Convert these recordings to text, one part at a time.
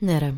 Нера.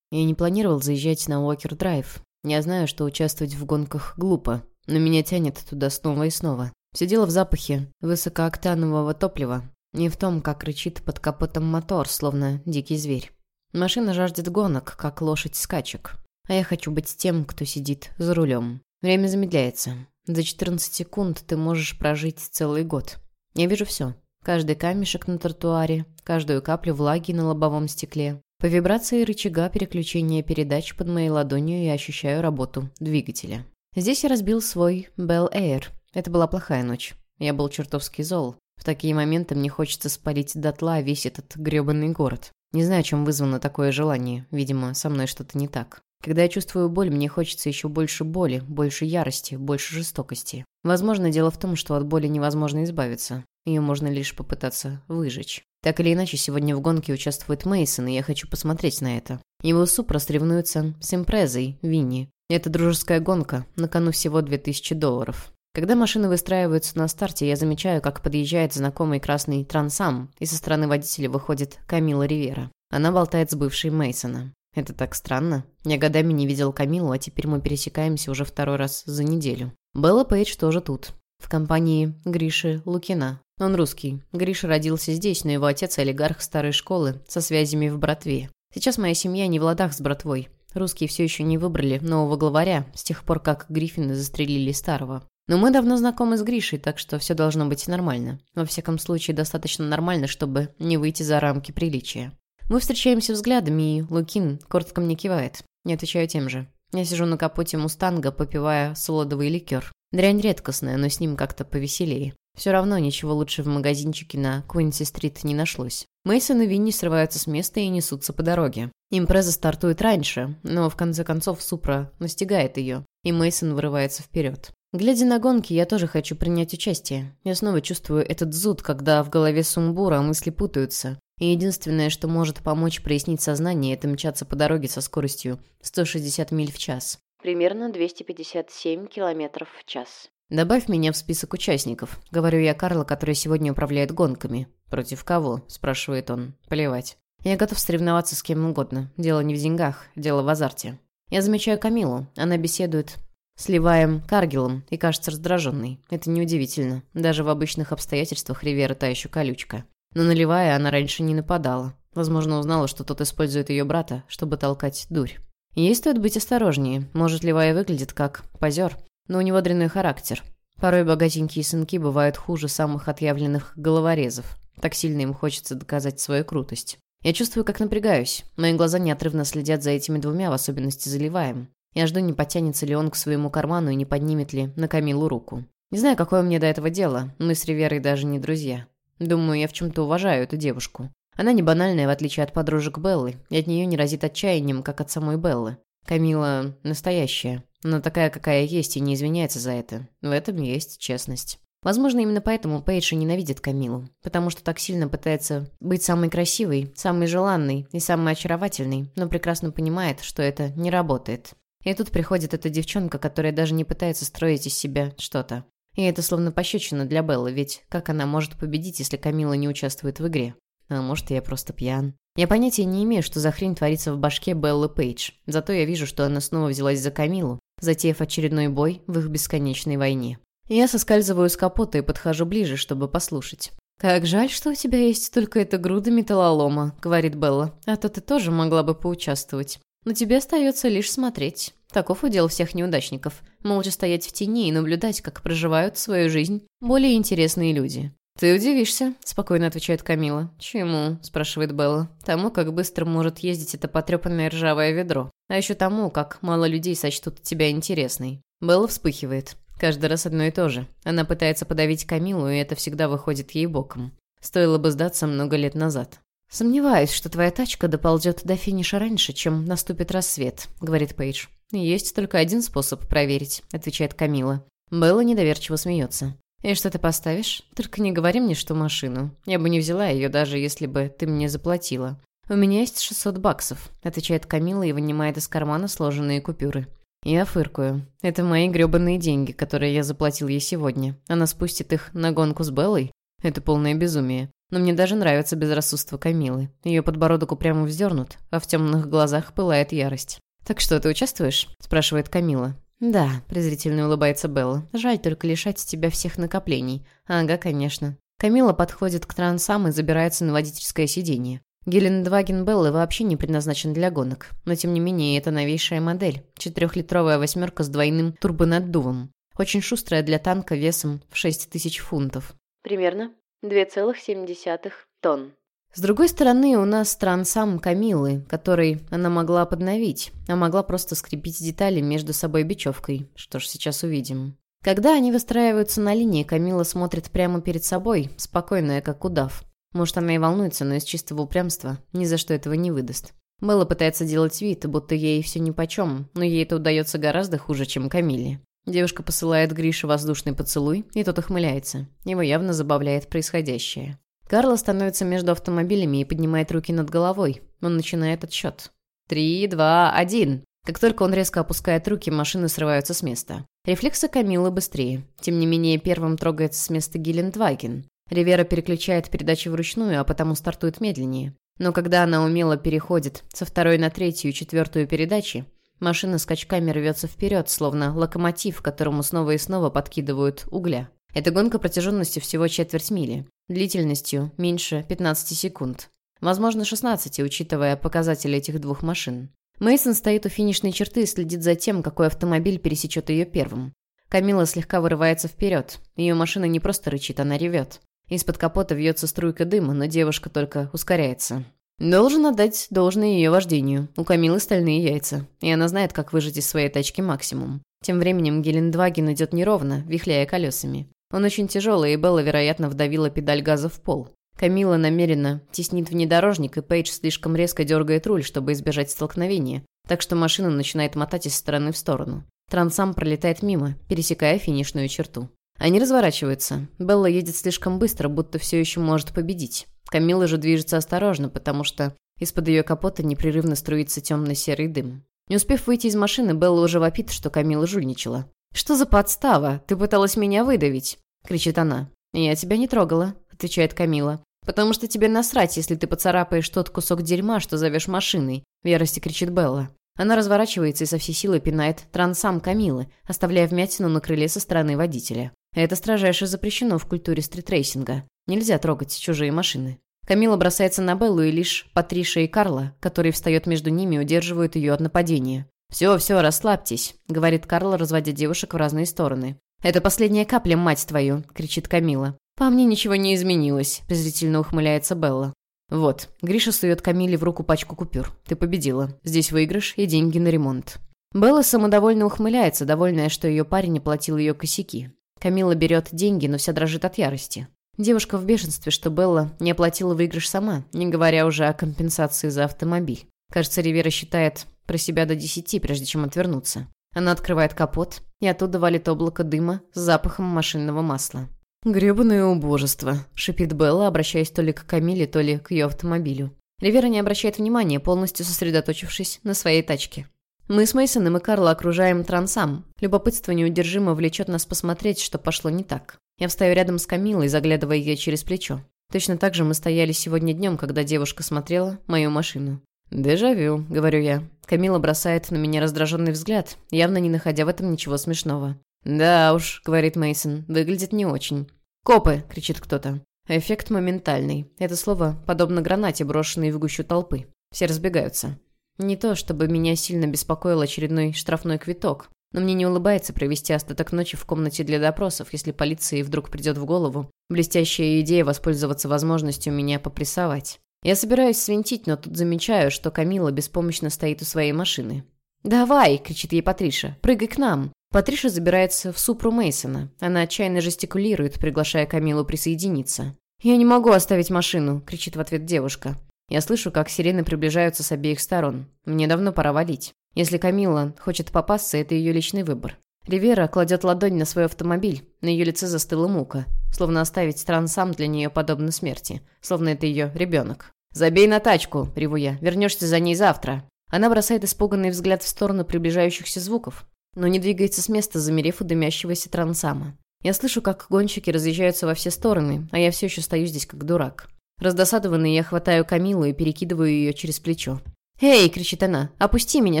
Я не планировал заезжать на Уокер-драйв. Я знаю, что участвовать в гонках глупо, но меня тянет туда снова и снова. Все дело в запахе высокооктанового топлива, не в том, как рычит под капотом мотор, словно дикий зверь. Машина жаждет гонок, как лошадь скачек. А я хочу быть тем, кто сидит за рулем. Время замедляется. За 14 секунд ты можешь прожить целый год. Я вижу все. Каждый камешек на тротуаре, каждую каплю влаги на лобовом стекле. По вибрации рычага переключения передач под моей ладонью я ощущаю работу двигателя. Здесь я разбил свой Bel Air. Это была плохая ночь. Я был чертовски зол. В такие моменты мне хочется спалить дотла весь этот грёбаный город. Не знаю, чем вызвано такое желание. Видимо, со мной что-то не так. Когда я чувствую боль, мне хочется еще больше боли, больше ярости, больше жестокости. Возможно, дело в том, что от боли невозможно избавиться. Ее можно лишь попытаться выжечь. Так или иначе, сегодня в гонке участвует Мейсон, и я хочу посмотреть на это. Его супра соревнуется с импрезой, Винни. Это дружеская гонка, на кону всего 2000 долларов. Когда машины выстраиваются на старте, я замечаю, как подъезжает знакомый красный трансам, и со стороны водителя выходит Камила Ривера. Она болтает с бывшей Мейсона. Это так странно. Я годами не видел Камилу, а теперь мы пересекаемся уже второй раз за неделю. Белла Пейдж тоже тут. В компании Гриши Лукина. Он русский. Гриша родился здесь, но его отец – олигарх старой школы со связями в братве. Сейчас моя семья не в ладах с братвой. Русские все еще не выбрали нового главаря с тех пор, как Гриффины застрелили старого. Но мы давно знакомы с Гришей, так что все должно быть нормально. Во всяком случае, достаточно нормально, чтобы не выйти за рамки приличия. Мы встречаемся взглядами, и Лукин коротко мне кивает. Не отвечаю тем же. Я сижу на капоте «Мустанга», попивая солодовый ликер. Дрянь редкостная, но с ним как-то повеселее. Все равно ничего лучше в магазинчике на Куинси-стрит не нашлось. Мейсон и Винни срываются с места и несутся по дороге. Импреза стартует раньше, но в конце концов Супра настигает ее, и Мейсон вырывается вперед. Глядя на гонки, я тоже хочу принять участие. Я снова чувствую этот зуд, когда в голове сумбура мысли путаются. И единственное, что может помочь прояснить сознание, это мчаться по дороге со скоростью 160 миль в час. Примерно 257 километров в час. «Добавь меня в список участников», — говорю я Карла, который сегодня управляет гонками. «Против кого?» — спрашивает он. «Плевать. Я готов соревноваться с кем угодно. Дело не в деньгах, дело в азарте». Я замечаю Камилу. Она беседует Сливаем Каргилом и кажется раздраженной. Это неудивительно. Даже в обычных обстоятельствах Ривера та еще колючка. Но наливая, она раньше не нападала. Возможно, узнала, что тот использует ее брата, чтобы толкать дурь. Ей стоит быть осторожнее. Может, Левая выглядит как позер, но у него дрянной характер. Порой богатенькие сынки бывают хуже самых отъявленных головорезов. Так сильно им хочется доказать свою крутость. Я чувствую, как напрягаюсь. Мои глаза неотрывно следят за этими двумя, в особенности заливаем. Я жду, не потянется ли он к своему карману и не поднимет ли на Камилу руку. Не знаю, какое мне до этого дело. Мы с Риверой даже не друзья. Думаю, я в чем-то уважаю эту девушку. Она не банальная, в отличие от подружек Беллы, и от нее не разит отчаянием, как от самой Беллы. Камила настоящая, но такая, какая есть, и не извиняется за это. В этом есть честность. Возможно, именно поэтому Пейдж и ненавидит Камилу, потому что так сильно пытается быть самой красивой, самой желанной и самой очаровательной, но прекрасно понимает, что это не работает. И тут приходит эта девчонка, которая даже не пытается строить из себя что-то. И это словно пощечина для Беллы, ведь как она может победить, если Камила не участвует в игре? А может, я просто пьян. Я понятия не имею, что за хрень творится в башке Беллы Пейдж. Зато я вижу, что она снова взялась за Камилу, затеяв очередной бой в их бесконечной войне. Я соскальзываю с капота и подхожу ближе, чтобы послушать. «Как жаль, что у тебя есть только эта груда металлолома», — говорит Белла. «А то ты тоже могла бы поучаствовать. Но тебе остается лишь смотреть. Таков удел всех неудачников. Молча стоять в тени и наблюдать, как проживают свою жизнь более интересные люди. «Ты удивишься», — спокойно отвечает Камила. «Чему?» — спрашивает Белла. «Тому, как быстро может ездить это потрепанное ржавое ведро. А еще тому, как мало людей сочтут тебя интересной». Белла вспыхивает. Каждый раз одно и то же. Она пытается подавить Камилу, и это всегда выходит ей боком. Стоило бы сдаться много лет назад. «Сомневаюсь, что твоя тачка доползет до финиша раньше, чем наступит рассвет», — говорит Пейдж. «Есть только один способ проверить», — отвечает Камила. Белла недоверчиво смеется. «И что ты поставишь? Только не говори мне, что машину. Я бы не взяла ее, даже если бы ты мне заплатила». «У меня есть 600 баксов», — отвечает Камила и вынимает из кармана сложенные купюры. Я фыркаю. Это мои грёбаные деньги, которые я заплатил ей сегодня. Она спустит их на гонку с Беллой? Это полное безумие. Но мне даже нравится безрассудство Камилы. Ее подбородок упрямо вздернут, а в темных глазах пылает ярость. «Так что, ты участвуешь?» – спрашивает Камила. «Да», – презрительно улыбается Белла. «Жаль только лишать тебя всех накоплений». «Ага, конечно». Камила подходит к трансам и забирается на водительское сиденье. Гелендваген Беллы вообще не предназначен для гонок, но тем не менее это новейшая модель. Четырехлитровая восьмерка с двойным турбонаддувом. Очень шустрая для танка весом в 6 тысяч фунтов. Примерно 2,7 тонн. С другой стороны, у нас трансам Камилы, который она могла подновить, а могла просто скрепить детали между собой бечевкой. Что ж, сейчас увидим. Когда они выстраиваются на линии, Камила смотрит прямо перед собой, спокойная, как удав. Может, она и волнуется, но из чистого упрямства ни за что этого не выдаст. Белла пытается делать вид, будто ей все нипочем, но ей это удается гораздо хуже, чем Камиле. Девушка посылает Грише воздушный поцелуй, и тот ухмыляется. Его явно забавляет происходящее. Карла становится между автомобилями и поднимает руки над головой. Он начинает отсчет. «Три, два, один!» Как только он резко опускает руки, машины срываются с места. Рефлексы Камилы быстрее. Тем не менее, первым трогается с места Гелендваген. Ривера переключает передачи вручную, а потому стартует медленнее. Но когда она умело переходит со второй на третью и четвертую передачи, машина скачками рвется вперед, словно локомотив, которому снова и снова подкидывают угля. Эта гонка протяженностью всего четверть мили, длительностью меньше 15 секунд. Возможно, 16, учитывая показатели этих двух машин. Мейсон стоит у финишной черты и следит за тем, какой автомобиль пересечет ее первым. Камила слегка вырывается вперед. Ее машина не просто рычит, она ревет. Из-под капота вьется струйка дыма, но девушка только ускоряется. Должен отдать должное ее вождению. У Камилы стальные яйца, и она знает, как выжать из своей тачки максимум. Тем временем Гелендваген идет неровно, вихляя колесами. Он очень тяжелый, и Белла, вероятно, вдавила педаль газа в пол. Камила намеренно теснит внедорожник, и Пейдж слишком резко дергает руль, чтобы избежать столкновения, так что машина начинает мотать из стороны в сторону. Трансам пролетает мимо, пересекая финишную черту. Они разворачиваются. Белла едет слишком быстро, будто все еще может победить. Камила же движется осторожно, потому что из-под ее капота непрерывно струится темно-серый дым. Не успев выйти из машины, Белла уже вопит, что Камила жульничала. «Что за подстава? Ты пыталась меня выдавить!» — кричит она. «Я тебя не трогала», — отвечает Камила. «Потому что тебе насрать, если ты поцарапаешь тот кусок дерьма, что зовешь машиной», — в ярости кричит Белла. Она разворачивается и со всей силы пинает трансам Камилы, оставляя вмятину на крыле со стороны водителя. Это строжайше запрещено в культуре стритрейсинга. Нельзя трогать чужие машины. Камила бросается на Беллу, и лишь Патриша и Карла, который встает между ними, удерживают ее от нападения. «Все, все, расслабьтесь», — говорит Карла, разводя девушек в разные стороны. «Это последняя капля, мать твою!» — кричит Камила. «По мне ничего не изменилось», — презрительно ухмыляется Белла. «Вот, Гриша сует Камиле в руку пачку купюр. Ты победила. Здесь выигрыш и деньги на ремонт». Белла самодовольно ухмыляется, довольная, что ее парень оплатил ее косяки. Камила берет деньги, но вся дрожит от ярости. Девушка в бешенстве, что Белла не оплатила выигрыш сама, не говоря уже о компенсации за автомобиль. Кажется, Ривера считает про себя до десяти, прежде чем отвернуться. Она открывает капот, и оттуда валит облако дыма с запахом машинного масла. «Гребаное убожество», — шипит Белла, обращаясь то ли к Камиле, то ли к ее автомобилю. Ривера не обращает внимания, полностью сосредоточившись на своей тачке. Мы с Мейсоном и Карло окружаем трансам. Любопытство неудержимо влечет нас посмотреть, что пошло не так. Я встаю рядом с Камилой, заглядывая ей через плечо. Точно так же мы стояли сегодня днем, когда девушка смотрела мою машину. «Дежавю», — говорю я. Камила бросает на меня раздраженный взгляд, явно не находя в этом ничего смешного. «Да уж», — говорит Мейсон, — «выглядит не очень». «Копы!» — кричит кто-то. Эффект моментальный. Это слово подобно гранате, брошенной в гущу толпы. Все разбегаются. Не то, чтобы меня сильно беспокоил очередной штрафной квиток, но мне не улыбается провести остаток ночи в комнате для допросов, если полиции вдруг придет в голову блестящая идея воспользоваться возможностью меня попрессовать. Я собираюсь свинтить, но тут замечаю, что Камила беспомощно стоит у своей машины. «Давай!» — кричит ей Патриша. «Прыгай к нам!» Патриша забирается в супру Мейсона. Она отчаянно жестикулирует, приглашая Камилу присоединиться. «Я не могу оставить машину!» — кричит в ответ девушка. Я слышу, как сирены приближаются с обеих сторон. Мне давно пора валить. Если Камила хочет попасться, это ее личный выбор. Ривера кладет ладонь на свой автомобиль. На ее лице застыла мука. Словно оставить трансам для нее подобно смерти. Словно это ее ребенок. «Забей на тачку!» – реву я. «Вернешься за ней завтра!» Она бросает испуганный взгляд в сторону приближающихся звуков, но не двигается с места, замерев у дымящегося трансама. Я слышу, как гонщики разъезжаются во все стороны, а я все еще стою здесь как дурак. Раздосадованный, я хватаю Камилу и перекидываю ее через плечо. «Эй!» — кричит она. «Опусти меня!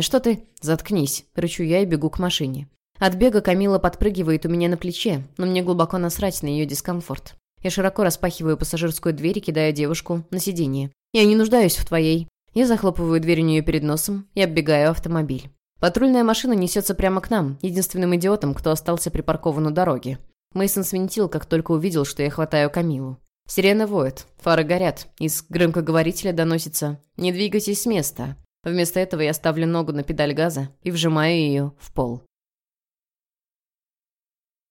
Что ты...» «Заткнись!» — рычу я и бегу к машине. От бега Камила подпрыгивает у меня на плече, но мне глубоко насрать на ее дискомфорт. Я широко распахиваю пассажирскую дверь и кидаю девушку на сиденье. «Я не нуждаюсь в твоей». Я захлопываю дверь у нее перед носом и оббегаю автомобиль. Патрульная машина несется прямо к нам, единственным идиотом, кто остался припаркован у дороги. Мейсон свинтил, как только увидел, что я хватаю Камилу. Сирена воет, фары горят, из громкоговорителя доносится «Не двигайтесь с места». Вместо этого я ставлю ногу на педаль газа и вжимаю ее в пол.